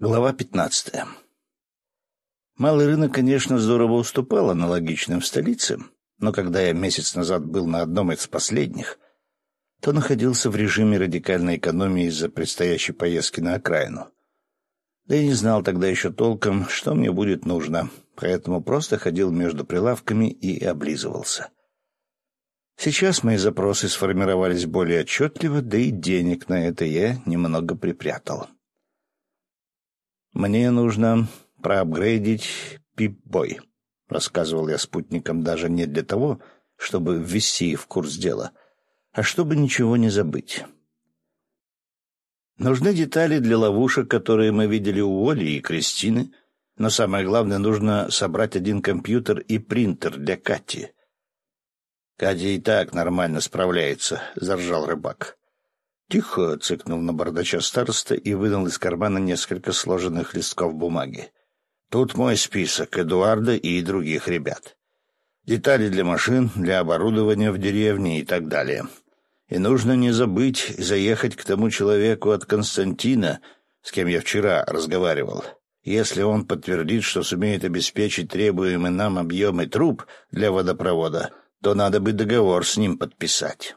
Глава пятнадцатая. Малый рынок, конечно, здорово уступал аналогичным в столице, но когда я месяц назад был на одном из последних, то находился в режиме радикальной экономии из-за предстоящей поездки на окраину. Да и не знал тогда еще толком, что мне будет нужно, поэтому просто ходил между прилавками и облизывался. Сейчас мои запросы сформировались более отчетливо, да и денег на это я немного припрятал. «Мне нужно проапгрейдить пип-бой», — рассказывал я спутникам даже не для того, чтобы ввести их в курс дела, а чтобы ничего не забыть. Нужны детали для ловушек, которые мы видели у Оли и Кристины, но самое главное, нужно собрать один компьютер и принтер для Кати. Катя и так нормально справляется, — заржал рыбак. «Тихо!» — цыкнул на бардача староста и вынул из кармана несколько сложенных листков бумаги. «Тут мой список Эдуарда и других ребят. Детали для машин, для оборудования в деревне и так далее. И нужно не забыть заехать к тому человеку от Константина, с кем я вчера разговаривал. Если он подтвердит, что сумеет обеспечить требуемый нам объемы труб для водопровода, то надо бы договор с ним подписать».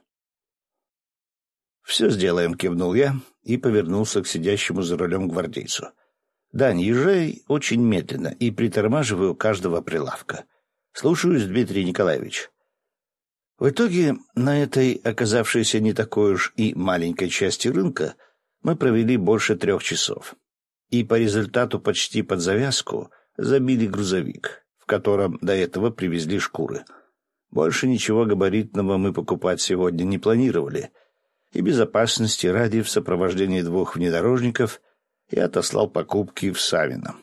«Все сделаем», — кивнул я и повернулся к сидящему за рулем гвардейцу. «Дань, езжай очень медленно и притормаживаю каждого прилавка. Слушаюсь, Дмитрий Николаевич». В итоге на этой, оказавшейся не такой уж и маленькой части рынка, мы провели больше трех часов. И по результату почти под завязку забили грузовик, в котором до этого привезли шкуры. Больше ничего габаритного мы покупать сегодня не планировали — и безопасности ради в сопровождении двух внедорожников я отослал покупки в Савино.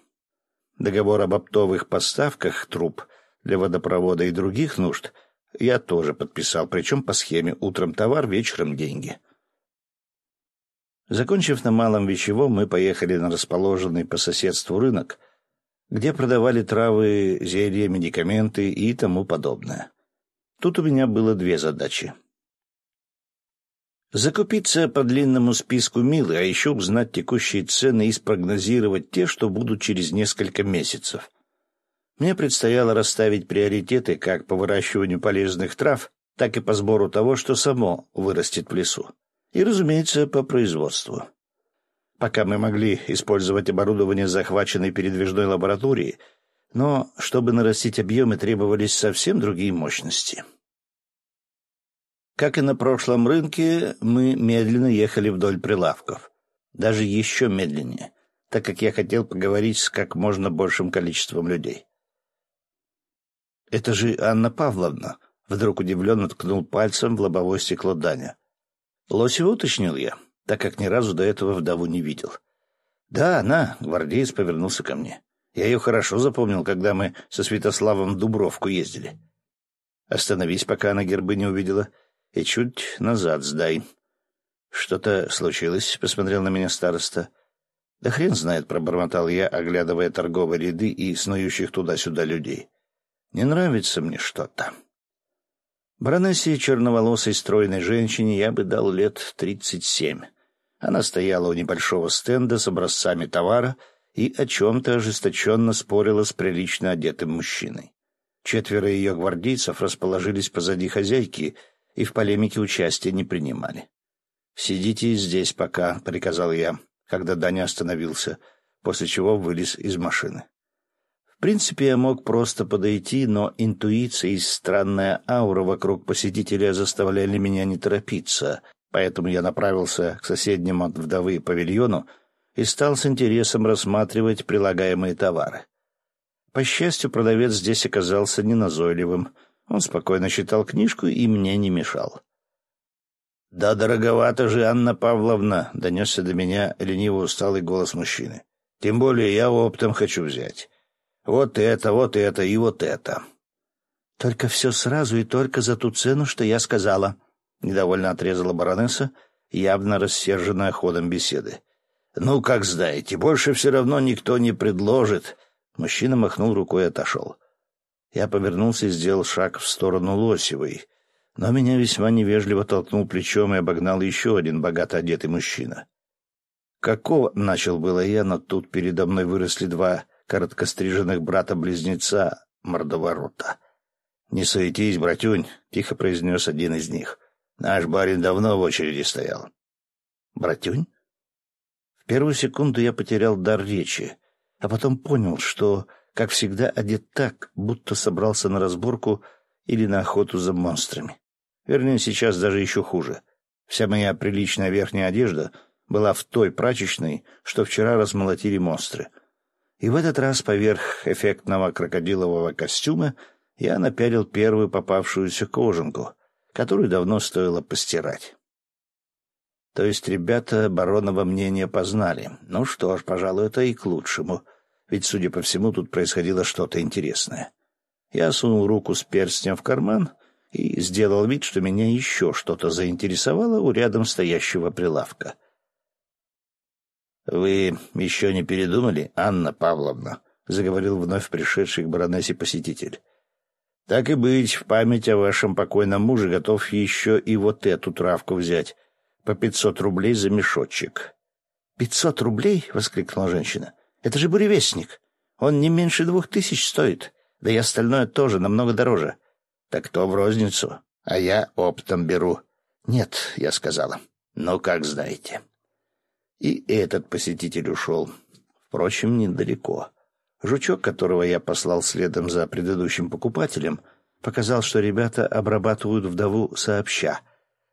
Договор об оптовых поставках труб для водопровода и других нужд я тоже подписал, причем по схеме «утром товар, вечером деньги». Закончив на малом вещевом, мы поехали на расположенный по соседству рынок, где продавали травы, зелья, медикаменты и тому подобное. Тут у меня было две задачи — Закупиться по длинному списку милы, а еще узнать текущие цены и спрогнозировать те, что будут через несколько месяцев. Мне предстояло расставить приоритеты как по выращиванию полезных трав, так и по сбору того, что само вырастет в лесу. И, разумеется, по производству. Пока мы могли использовать оборудование захваченной передвижной лаборатории, но чтобы нарастить объемы, требовались совсем другие мощности. Как и на прошлом рынке, мы медленно ехали вдоль прилавков. Даже еще медленнее, так как я хотел поговорить с как можно большим количеством людей. «Это же Анна Павловна», — вдруг удивленно ткнул пальцем в лобовое стекло Даня. «Лосева уточнил я, так как ни разу до этого вдову не видел». «Да, она», — гвардеец повернулся ко мне. «Я ее хорошо запомнил, когда мы со Святославом в Дубровку ездили». «Остановись, пока она гербы не увидела» и чуть назад сдай. — Что-то случилось? — посмотрел на меня староста. — Да хрен знает, — пробормотал я, оглядывая торговые ряды и снующих туда-сюда людей. — Не нравится мне что-то. Баронессе, черноволосой стройной женщине, я бы дал лет тридцать семь. Она стояла у небольшого стенда с образцами товара и о чем-то ожесточенно спорила с прилично одетым мужчиной. Четверо ее гвардейцев расположились позади хозяйки — и в полемике участия не принимали. «Сидите здесь пока», — приказал я, когда Даня остановился, после чего вылез из машины. В принципе, я мог просто подойти, но интуиция и странная аура вокруг посетителя заставляли меня не торопиться, поэтому я направился к соседнему от вдовы павильону и стал с интересом рассматривать прилагаемые товары. По счастью, продавец здесь оказался неназойливым — он спокойно читал книжку и мне не мешал. «Да дороговато же, Анна Павловна!» — донесся до меня лениво усталый голос мужчины. «Тем более я оптом хочу взять. Вот это, вот это и вот это». «Только все сразу и только за ту цену, что я сказала», — недовольно отрезала баронесса, явно рассерженная ходом беседы. «Ну, как знаете, больше все равно никто не предложит». Мужчина махнул рукой и отошел. Я повернулся и сделал шаг в сторону Лосевой, но меня весьма невежливо толкнул плечом и обогнал еще один богато одетый мужчина. «Какого?» — начал было я, но тут передо мной выросли два короткостриженных брата-близнеца мордоворота. «Не суетись, братюнь», — тихо произнес один из них. «Наш барин давно в очереди стоял». «Братюнь?» В первую секунду я потерял дар речи, а потом понял, что, как всегда, одет так, будто собрался на разборку или на охоту за монстрами. Вернее, сейчас даже еще хуже. Вся моя приличная верхняя одежда была в той прачечной, что вчера размолотили монстры. И в этот раз поверх эффектного крокодилового костюма я напялил первую попавшуюся кожанку, которую давно стоило постирать. То есть ребята баронова мнение познали. Ну что ж, пожалуй, это и к лучшему. Ведь, судя по всему, тут происходило что-то интересное. Я сунул руку с перстнем в карман и сделал вид, что меня еще что-то заинтересовало у рядом стоящего прилавка. «Вы еще не передумали, Анна Павловна?» — заговорил вновь пришедший к баронессе посетитель. «Так и быть, в память о вашем покойном муже готов еще и вот эту травку взять, по пятьсот рублей за мешочек». «Пятьсот рублей?» — воскликнула женщина. «Это же буревестник. Он не меньше двух тысяч стоит, да и остальное тоже намного дороже. Так то в розницу, а я оптом беру». «Нет», — я сказала. «Ну, как знаете». И этот посетитель ушел. Впрочем, недалеко. Жучок, которого я послал следом за предыдущим покупателем, показал, что ребята обрабатывают вдову сообща,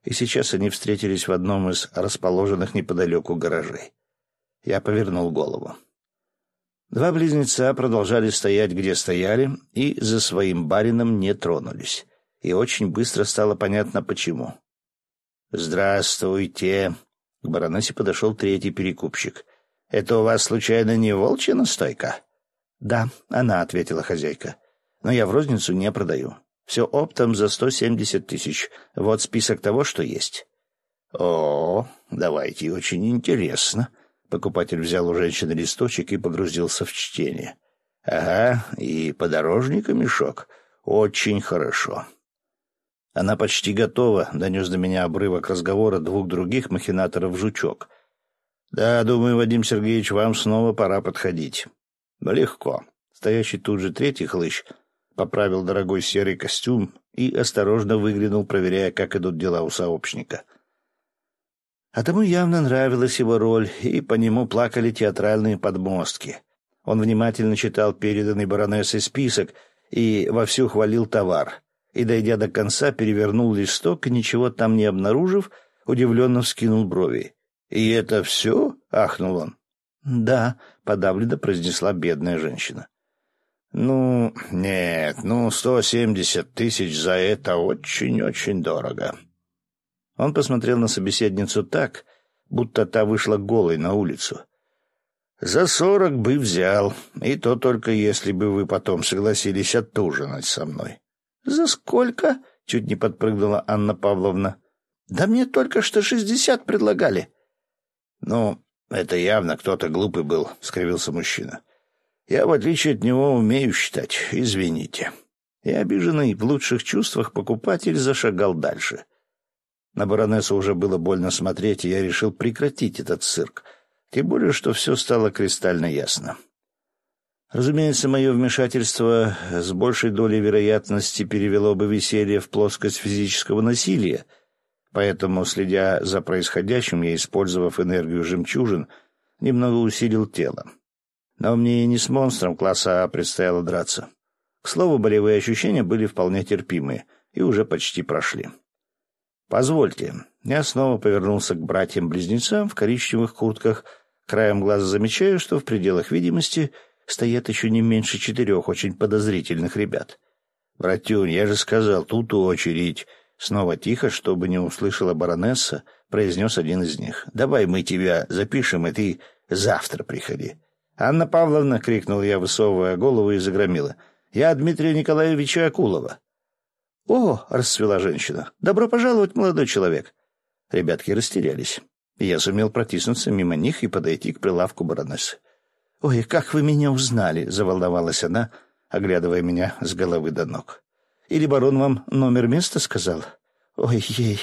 и сейчас они встретились в одном из расположенных неподалеку гаражей. Я повернул голову. Два близнеца продолжали стоять, где стояли, и за своим барином не тронулись. И очень быстро стало понятно, почему. «Здравствуйте!» К баронессе подошел третий перекупщик. «Это у вас, случайно, не волчья настойка?» «Да, она», — ответила хозяйка. «Но я в розницу не продаю. Все оптом за сто семьдесят тысяч. Вот список того, что есть». «О, давайте, очень интересно». Покупатель взял у женщины листочек и погрузился в чтение. «Ага, и подорожника мешок. Очень хорошо. Она почти готова, — донес до меня обрывок разговора двух других махинаторов «Жучок». Да, думаю, Вадим Сергеевич, вам снова пора подходить. Легко. Стоящий тут же третий хлыщ поправил дорогой серый костюм и осторожно выглянул, проверяя, как идут дела у сообщника. А тому явно нравилась его роль, и по нему плакали театральные подмостки. Он внимательно читал переданный баронессой список и вовсю хвалил товар — и, дойдя до конца, перевернул листок и, ничего там не обнаружив, удивленно вскинул брови. «И это все?» — ахнул он. «Да», — подавленно произнесла бедная женщина. «Ну, нет, ну, сто семьдесят тысяч за это очень-очень дорого». Он посмотрел на собеседницу так, будто та вышла голой на улицу. «За сорок бы взял, и то только если бы вы потом согласились отужинать со мной». «За сколько?» — чуть не подпрыгнула Анна Павловна. «Да мне только что шестьдесят предлагали». «Ну, это явно кто-то глупый был», — скривился мужчина. «Я, в отличие от него, умею считать. Извините». И обиженный в лучших чувствах покупатель зашагал дальше. На баронессу уже было больно смотреть, и я решил прекратить этот цирк. Тем более, что все стало кристально ясно. Разумеется, мое вмешательство с большей долей вероятности перевело бы веселье в плоскость физического насилия, поэтому, следя за происходящим, я, использовав энергию жемчужин, немного усилил тело. Но мне и не с монстром класса А предстояло драться. К слову, болевые ощущения были вполне терпимые и уже почти прошли. «Позвольте». Я снова повернулся к братьям-близнецам в коричневых куртках, краем глаза замечаю, что в пределах видимости — стоят еще не меньше четырех очень подозрительных ребят. «Братюнь, я же сказал, тут очередь!» Снова тихо, чтобы не услышала баронесса, произнес один из них. «Давай мы тебя запишем, и ты завтра приходи». «Анна Павловна!» — крикнул я, высовывая голову и загромила. «Я Дмитрия Николаевича Акулова». «О!» — расцвела женщина. «Добро пожаловать, молодой человек!» Ребятки растерялись. Я сумел протиснуться мимо них и подойти к прилавку баронессы. «Ой, как вы меня узнали!» — заволновалась она, оглядывая меня с головы до ног. «Или барон вам номер места сказал? Ой, ей,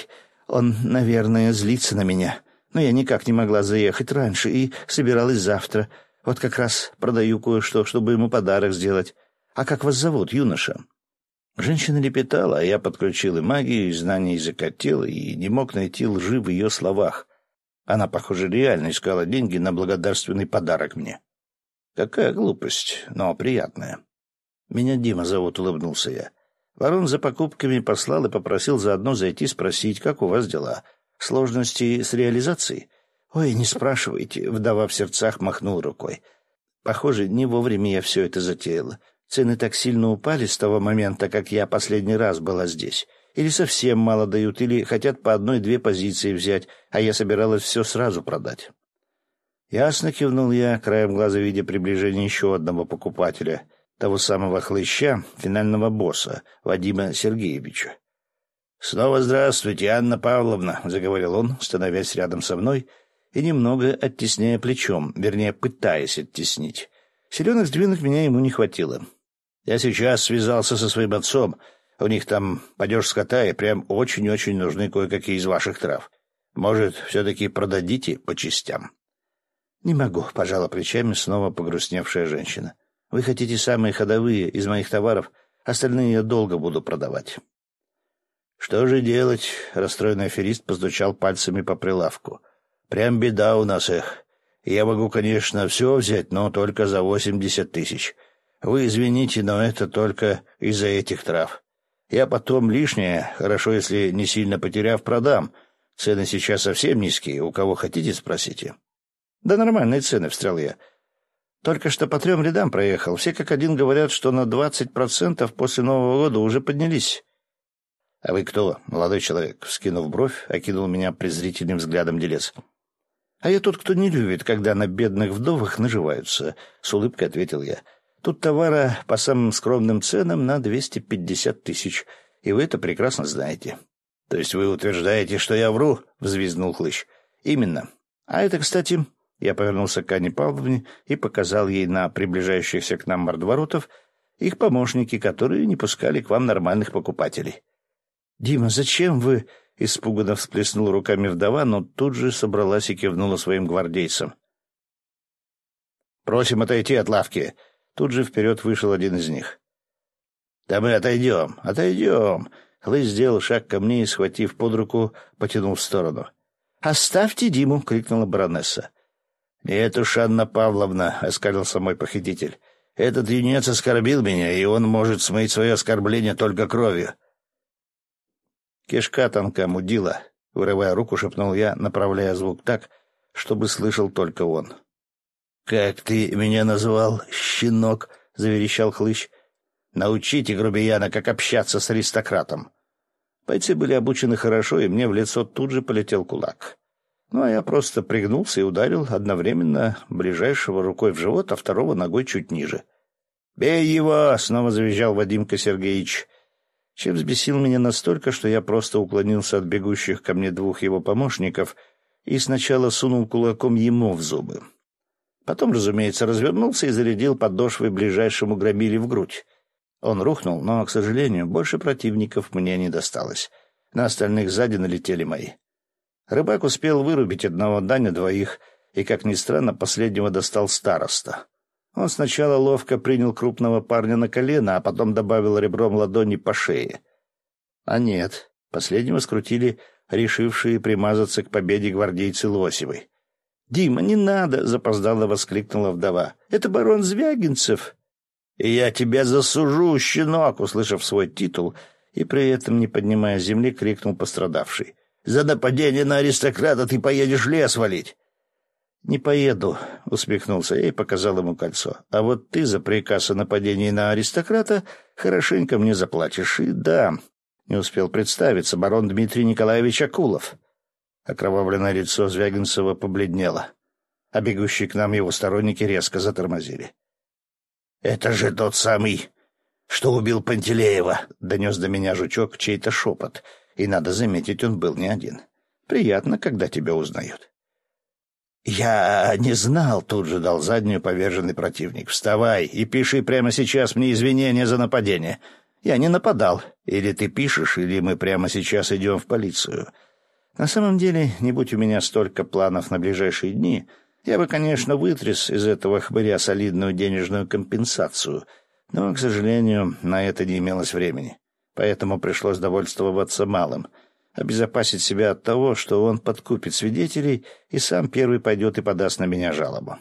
он, наверное, злится на меня. Но я никак не могла заехать раньше и собиралась завтра. Вот как раз продаю кое-что, чтобы ему подарок сделать. А как вас зовут, юноша?» Женщина лепетала, а я подключил и магию, и знания языка тела, и не мог найти лжи в ее словах. Она, похоже, реально искала деньги на благодарственный подарок мне. Какая глупость, но приятная. «Меня Дима зовут», — улыбнулся я. Ворон за покупками послал и попросил заодно зайти спросить, как у вас дела. Сложности с реализацией? Ой, не спрашивайте, вдова в сердцах махнул рукой. Похоже, не вовремя я все это затеяла. Цены так сильно упали с того момента, как я последний раз была здесь. Или совсем мало дают, или хотят по одной-две позиции взять, а я собиралась все сразу продать. Ясно кивнул я, краем глаза видя приближение еще одного покупателя — того самого хлыща, финального босса, Вадима Сергеевича. «Снова здравствуйте, Анна Павловна», — заговорил он, становясь рядом со мной и немного оттесняя плечом, вернее, пытаясь оттеснить. Селенок сдвинуть меня ему не хватило. «Я сейчас связался со своим отцом. У них там падеж скота, и прям очень-очень нужны кое-какие из ваших трав. Может, все-таки продадите по частям?» «Не могу», — пожала плечами снова погрустневшая женщина. Вы хотите самые ходовые из моих товаров, остальные я долго буду продавать. Что же делать? Расстроенный аферист постучал пальцами по прилавку. Прям беда у нас их. Я могу, конечно, все взять, но только за восемьдесят тысяч. Вы извините, но это только из-за этих трав. Я потом лишнее, хорошо, если не сильно потеряв, продам. Цены сейчас совсем низкие. У кого хотите, спросите. Да нормальные цены, встрял я. Только что по трем рядам проехал. Все как один говорят, что на двадцать процентов после Нового года уже поднялись. — А вы кто, молодой человек? — вскинув бровь, окинул меня презрительным взглядом делец. — А я тот, кто не любит, когда на бедных вдовах наживаются, — с улыбкой ответил я. — Тут товара по самым скромным ценам на двести пятьдесят тысяч, и вы это прекрасно знаете. — То есть вы утверждаете, что я вру? — взвизгнул Хлыщ. — Именно. А это, кстати, я повернулся к Анне Павловне и показал ей на приближающихся к нам мордоворотов их помощники, которые не пускали к вам нормальных покупателей. — Дима, зачем вы? — испуганно всплеснула руками вдова, но тут же собралась и кивнула своим гвардейцам. — Просим отойти от лавки. Тут же вперед вышел один из них. — Да мы отойдем, отойдем. Хлысь сделал шаг ко мне и, схватив под руку, потянул в сторону. — Оставьте Диму! — крикнула баронесса. «Нет уж, Анна Павловна», — оскалился мой похититель. «Этот юнец оскорбил меня, и он может смыть свое оскорбление только кровью». «Кишка тонка, мудила», — вырывая руку, шепнул я, направляя звук так, чтобы слышал только он. «Как ты меня назвал, щенок?» — заверещал хлыщ. «Научите грубияна, как общаться с аристократом». Бойцы были обучены хорошо, и мне в лицо тут же полетел кулак. Ну, а я просто пригнулся и ударил одновременно ближайшего рукой в живот, а второго ногой чуть ниже. «Бей его!» — снова завизжал Вадимка Сергеевич. Чем взбесил меня настолько, что я просто уклонился от бегущих ко мне двух его помощников и сначала сунул кулаком ему в зубы. Потом, разумеется, развернулся и зарядил подошвой ближайшему громиле в грудь. Он рухнул, но, к сожалению, больше противников мне не досталось. На остальных сзади налетели мои. Рыбак успел вырубить одного Даня двоих, и, как ни странно, последнего достал староста. Он сначала ловко принял крупного парня на колено, а потом добавил ребром ладони по шее. А нет, последнего скрутили решившие примазаться к победе гвардейцы Лосевой. «Дима, не надо!» — запоздало воскликнула вдова. «Это барон Звягинцев!» «И я тебя засужу, щенок!» — услышав свой титул, и при этом, не поднимая земли, крикнул пострадавший. За нападение на аристократа ты поедешь лес валить. — Не поеду, — усмехнулся я и показал ему кольцо. — А вот ты за приказ о нападении на аристократа хорошенько мне заплатишь. И да, не успел представиться, барон Дмитрий Николаевич Акулов. Окровавленное лицо Звягинцева побледнело, а бегущие к нам его сторонники резко затормозили. — Это же тот самый, что убил Пантелеева, — донес до меня жучок чей-то шепот — и, надо заметить, он был не один. Приятно, когда тебя узнают. «Я не знал», — тут же дал заднюю поверженный противник. «Вставай и пиши прямо сейчас мне извинения за нападение. Я не нападал. Или ты пишешь, или мы прямо сейчас идем в полицию. На самом деле, не будь у меня столько планов на ближайшие дни, я бы, конечно, вытряс из этого хмыря солидную денежную компенсацию, но, к сожалению, на это не имелось времени. Поэтому пришлось довольствоваться малым — обезопасить себя от того, что он подкупит свидетелей и сам первый пойдет и подаст на меня жалобу.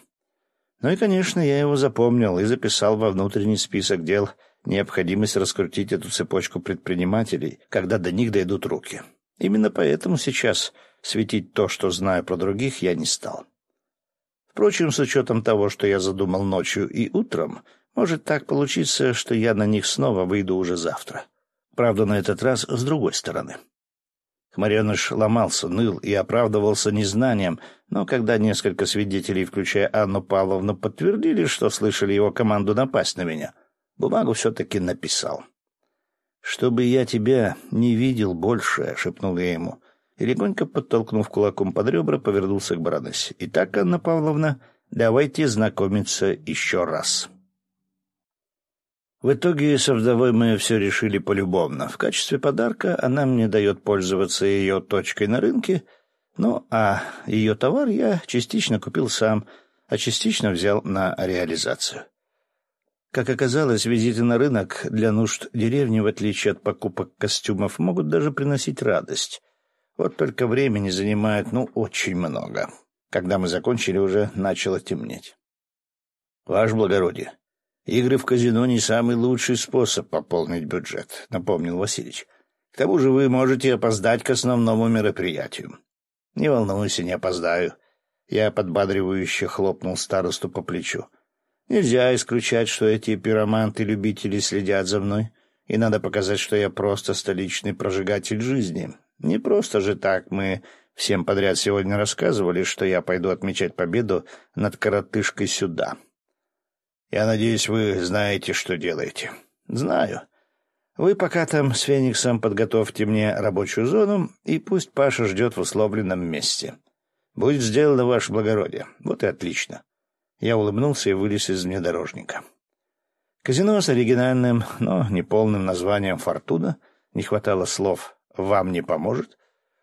Ну и, конечно, я его запомнил и записал во внутренний список дел необходимость раскрутить эту цепочку предпринимателей, когда до них дойдут руки. Именно поэтому сейчас светить то, что знаю про других, я не стал. Впрочем, с учетом того, что я задумал ночью и утром, может так получиться, что я на них снова выйду уже завтра. Правда, на этот раз с другой стороны. Хмареныш ломался, ныл и оправдывался незнанием, но когда несколько свидетелей, включая Анну Павловну, подтвердили, что слышали его команду напасть на меня, бумагу все-таки написал. «Чтобы я тебя не видел больше», — шепнул я ему, и, легонько подтолкнув кулаком под ребра, повернулся к баронессе. «Итак, Анна Павловна, давайте знакомиться еще раз». В итоге со вдовой мы все решили полюбовно. В качестве подарка она мне дает пользоваться ее точкой на рынке, ну а ее товар я частично купил сам, а частично взял на реализацию. Как оказалось, визиты на рынок для нужд деревни, в отличие от покупок костюмов, могут даже приносить радость. Вот только времени занимает, ну, очень много. Когда мы закончили, уже начало темнеть. — Ваше благородие, Игры в казино не самый лучший способ пополнить бюджет, напомнил Васильевич. К тому же вы можете опоздать к основному мероприятию. Не волнуйся, не опоздаю. Я подбадривающе хлопнул старосту по плечу. Нельзя исключать, что эти пироманты-любители следят за мной, и надо показать, что я просто столичный прожигатель жизни. Не просто же так мы всем подряд сегодня рассказывали, что я пойду отмечать победу над коротышкой сюда. Я надеюсь, вы знаете, что делаете. Знаю. Вы пока там с Фениксом подготовьте мне рабочую зону, и пусть Паша ждет в условленном месте. Будет сделано, ваше благородие. Вот и отлично. Я улыбнулся и вылез из внедорожника. Казино с оригинальным, но неполным названием «Фортуна» не хватало слов «вам не поможет»,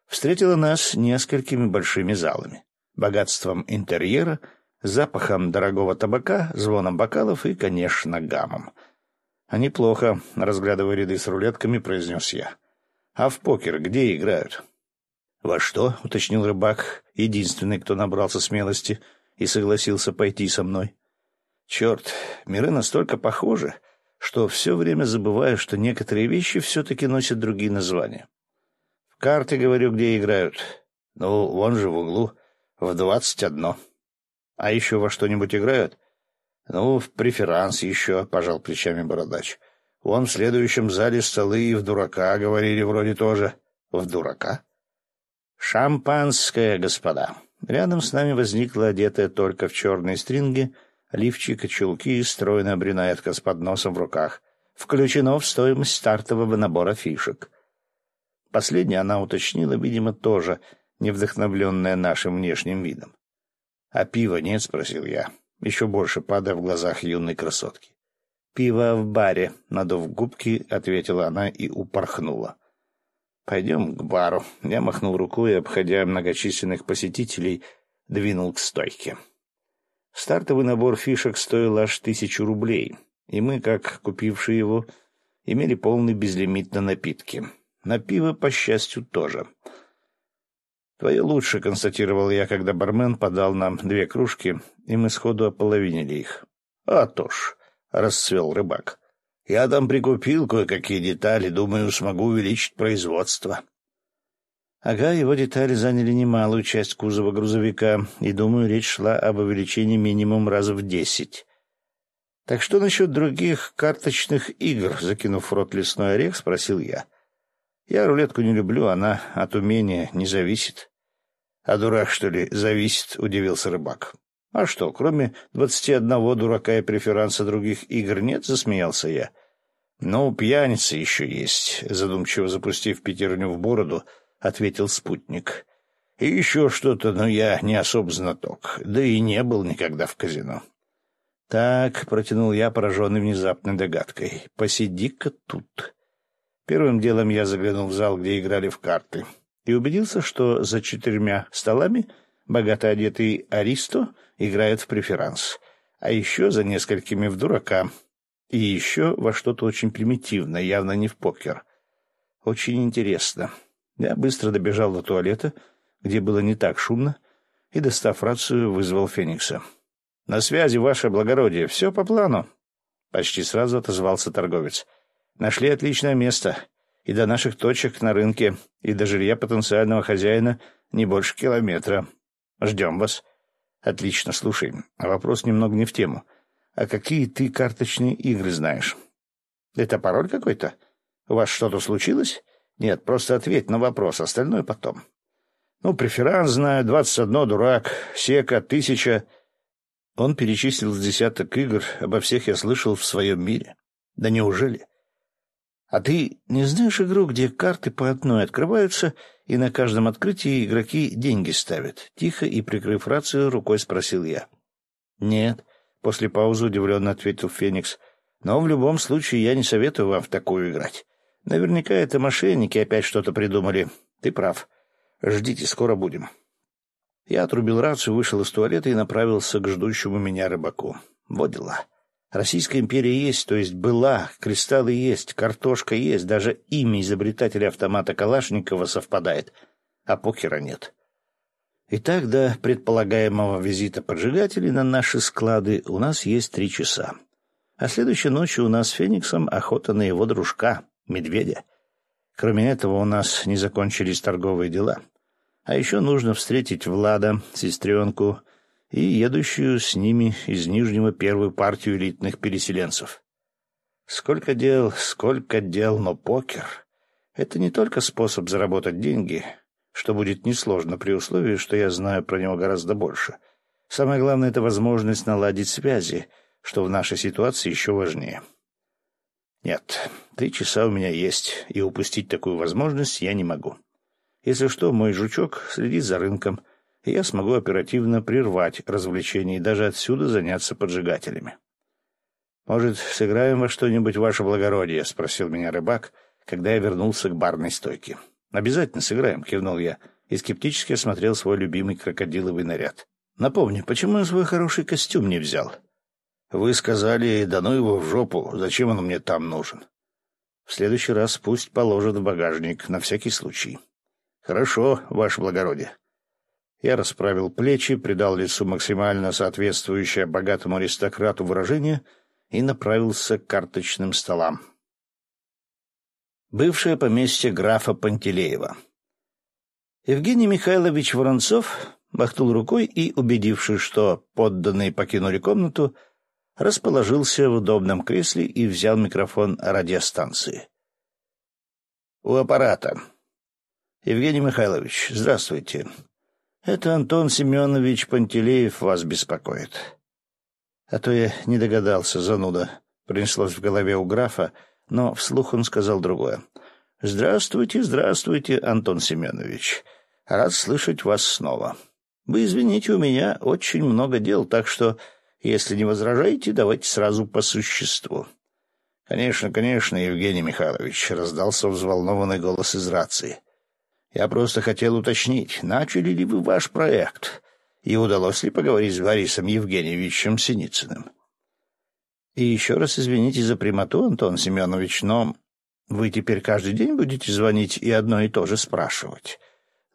встретило нас несколькими большими залами, богатством интерьера — запахом дорогого табака, звоном бокалов и, конечно, гамом. «А неплохо», — разглядывая ряды с рулетками, произнес я. «А в покер где играют?» «Во что?» — уточнил рыбак, единственный, кто набрался смелости и согласился пойти со мной. «Черт, миры настолько похожи, что все время забываю, что некоторые вещи все-таки носят другие названия. В карты, говорю, где играют. Ну, вон же в углу, в двадцать одно». А еще во что-нибудь играют? Ну, в преферанс еще, — пожал плечами бородач. Вон в следующем зале столы и в дурака, говорили вроде тоже. В дурака? Шампанское, господа. Рядом с нами возникла одетая только в черные стринги, лифчик и чулки, стройная брюнетка с подносом в руках. Включено в стоимость стартового набора фишек. Последнее она уточнила, видимо, тоже, не вдохновленная нашим внешним видом. «А пива нет?» — спросил я, еще больше падая в глазах юной красотки. «Пиво в баре», — надув губки, ответила она и упорхнула. «Пойдем к бару». Я махнул рукой и, обходя многочисленных посетителей, двинул к стойке. Стартовый набор фишек стоил аж тысячу рублей, и мы, как купившие его, имели полный безлимит на напитки. На пиво, по счастью, тоже — «Твое лучше», — констатировал я, когда бармен подал нам две кружки, и мы сходу ополовинили их. «А то ж», — расцвел рыбак. «Я там прикупил кое-какие детали, думаю, смогу увеличить производство». Ага, его детали заняли немалую часть кузова грузовика, и, думаю, речь шла об увеличении минимум раза в десять. «Так что насчет других карточных игр?» — закинув в рот лесной орех, спросил я. — я рулетку не люблю, она от умения не зависит. — А дурак, что ли, зависит? — удивился рыбак. — А что, кроме двадцати одного дурака и преферанса других игр нет? — засмеялся я. — Ну, пьяница еще есть, — задумчиво запустив пятерню в бороду, ответил спутник. — И еще что-то, но я не особо знаток, да и не был никогда в казино. — Так, — протянул я, пораженный внезапной догадкой, — посиди-ка тут. Первым делом я заглянул в зал, где играли в карты, и убедился, что за четырьмя столами богато одетый Аристо играет в преферанс, а еще за несколькими в дурака, и еще во что-то очень примитивное, явно не в покер. Очень интересно. Я быстро добежал до туалета, где было не так шумно, и, достав рацию, вызвал Феникса. — На связи, ваше благородие. Все по плану. Почти сразу отозвался торговец. — Нашли отличное место. И до наших точек на рынке, и до жилья потенциального хозяина не больше километра. Ждем вас. — Отлично, слушай. Вопрос немного не в тему. А какие ты карточные игры знаешь? — Это пароль какой-то? У вас что-то случилось? — Нет, просто ответь на вопрос, остальное потом. — Ну, преферанс знаю, двадцать одно, дурак, сека, тысяча... Он перечислил десяток игр, обо всех я слышал в своем мире. Да неужели? А ты не знаешь игру, где карты по одной открываются, и на каждом открытии игроки деньги ставят? Тихо и прикрыв рацию, рукой спросил я. Нет, после паузы удивленно ответил Феникс. Но в любом случае я не советую вам в такую играть. Наверняка это мошенники опять что-то придумали. Ты прав. Ждите, скоро будем. Я отрубил рацию, вышел из туалета и направился к ждущему меня рыбаку. Вот дела. Российская империя есть, то есть была, кристаллы есть, картошка есть, даже имя изобретателя автомата Калашникова совпадает, а покера нет. Итак, до предполагаемого визита поджигателей на наши склады у нас есть три часа. А следующей ночью у нас с Фениксом охота на его дружка, медведя. Кроме этого, у нас не закончились торговые дела — а еще нужно встретить Влада, сестренку и едущую с ними из Нижнего первую партию элитных переселенцев. Сколько дел, сколько дел, но покер — это не только способ заработать деньги, что будет несложно при условии, что я знаю про него гораздо больше. Самое главное — это возможность наладить связи, что в нашей ситуации еще важнее. Нет, три часа у меня есть, и упустить такую возможность я не могу. Если что, мой жучок следит за рынком, и я смогу оперативно прервать развлечение и даже отсюда заняться поджигателями. «Может, сыграем во что-нибудь, ваше благородие?» — спросил меня рыбак, когда я вернулся к барной стойке. «Обязательно сыграем», — кивнул я и скептически осмотрел свой любимый крокодиловый наряд. «Напомни, почему я свой хороший костюм не взял?» «Вы сказали, да ну его в жопу, зачем он мне там нужен?» «В следующий раз пусть положат в багажник, на всякий случай». «Хорошо, ваше благородие». Я расправил плечи, придал лицу максимально соответствующее богатому аристократу выражение и направился к карточным столам. Бывшее поместье графа Пантелеева. Евгений Михайлович Воронцов махнул рукой и, убедившись, что подданные покинули комнату, расположился в удобном кресле и взял микрофон радиостанции. «У аппарата. Евгений Михайлович, здравствуйте. Это Антон Семенович Пантелеев вас беспокоит. А то я не догадался, зануда. Принеслось в голове у графа, но вслух он сказал другое. «Здравствуйте, здравствуйте, Антон Семенович. Рад слышать вас снова. Вы извините, у меня очень много дел, так что, если не возражаете, давайте сразу по существу». «Конечно, конечно, Евгений Михайлович», — раздался взволнованный голос из рации. Я просто хотел уточнить, начали ли вы ваш проект, и удалось ли поговорить с Борисом Евгеньевичем Синицыным. И еще раз извините за прямоту, Антон Семенович, но вы теперь каждый день будете звонить и одно и то же спрашивать.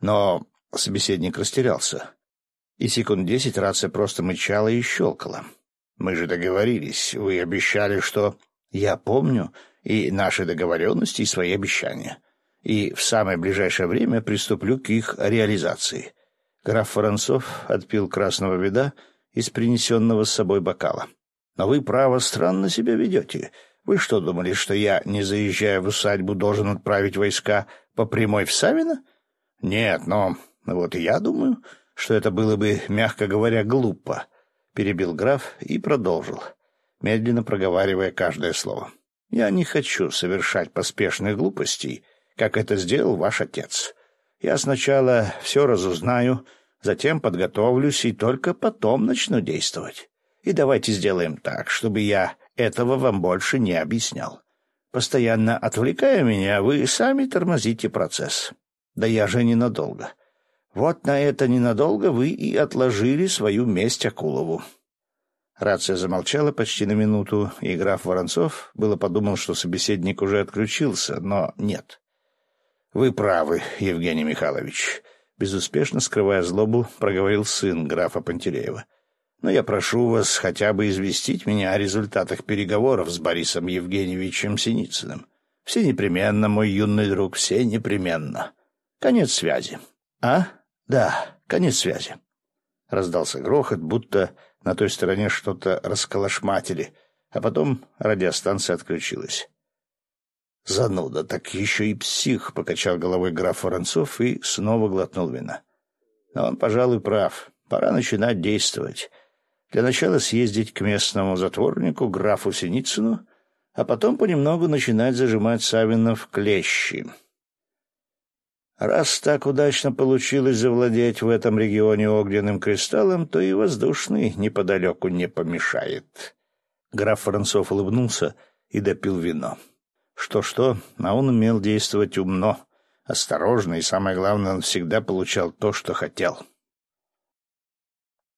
Но собеседник растерялся. И секунд десять рация просто мычала и щелкала. Мы же договорились, вы обещали, что... Я помню и наши договоренности, и свои обещания и в самое ближайшее время приступлю к их реализации. Граф Воронцов отпил красного вида из принесенного с собой бокала. Но вы, право, странно себя ведете. Вы что, думали, что я, не заезжая в усадьбу, должен отправить войска по прямой в Савино? Нет, но вот я думаю, что это было бы, мягко говоря, глупо, — перебил граф и продолжил, медленно проговаривая каждое слово. Я не хочу совершать поспешных глупостей, — как это сделал ваш отец. Я сначала все разузнаю, затем подготовлюсь и только потом начну действовать. И давайте сделаем так, чтобы я этого вам больше не объяснял. Постоянно отвлекая меня, вы сами тормозите процесс. Да я же ненадолго. Вот на это ненадолго вы и отложили свою месть Акулову. Рация замолчала почти на минуту, и граф Воронцов было подумал, что собеседник уже отключился, но нет. «Вы правы, Евгений Михайлович», — безуспешно скрывая злобу, проговорил сын графа Пантелеева. «Но я прошу вас хотя бы известить меня о результатах переговоров с Борисом Евгеньевичем Синицыным. Все непременно, мой юный друг, все непременно. Конец связи». «А? Да, конец связи». Раздался грохот, будто на той стороне что-то расколошматили, а потом радиостанция отключилась. «Зануда, так еще и псих», — покачал головой граф Воронцов и снова глотнул вина. «Но он, пожалуй, прав. Пора начинать действовать. Для начала съездить к местному затворнику, графу Синицыну, а потом понемногу начинать зажимать Савина в клещи». Раз так удачно получилось завладеть в этом регионе огненным кристаллом, то и воздушный неподалеку не помешает. Граф Воронцов улыбнулся и допил вино. Что-что, а он умел действовать умно, осторожно, и, самое главное, он всегда получал то, что хотел.